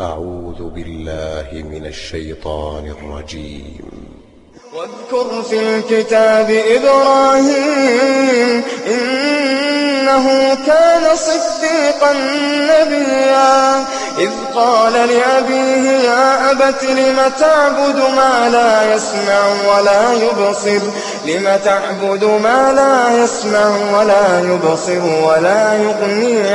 أعوذ بالله من الشيطان الرجيم. واذكر في الكتاب إبراهيم إنه كان صديقا نبيا. إذ قال لأبيه يا أبت لم تعبد ما لا يسمع ولا يبصر؟ لم تعبد ما لا يسمع ولا يبصر ولا يغني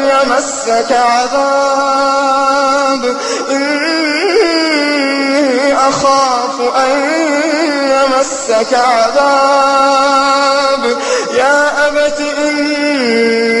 يمسك عذاب. إني أخاف أن يمسك عذاب. يا أبت إني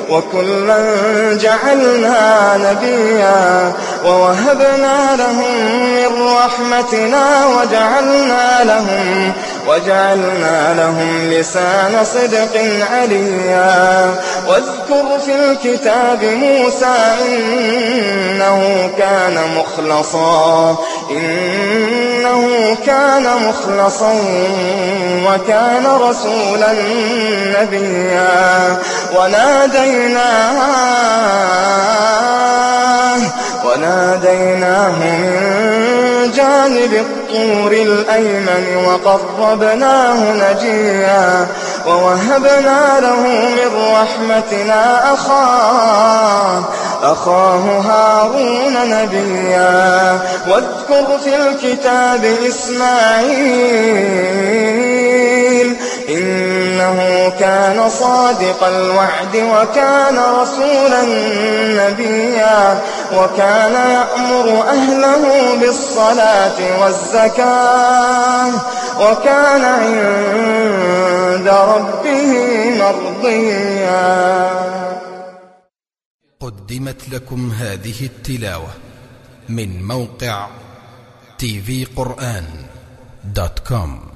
وكلا جعلنا نبيا ووهبنا لهم من رحمتنا وجعلنا لهم وجعلنا لهم لسان صدق عليا. واذكر في الكتاب موسى إنه كان مخلصا. إنه كان مخلصا وكان رسولا نبيا. وناديناه وناديناه من جانب الطور الأيمن وقربناه نجيا ووهبنا له من رحمتنا أخاه أخاه هارون نبيا. واذكر في الكتاب إسماعيل إنه كان صادق الوعد وكان رسولا نبيا وكان يأمر أهله بالصلاة والزكاة وكان عند ربه مرضيا. قدمت لكم هذه التلاوة من موقع tvقرآن دوت كوم.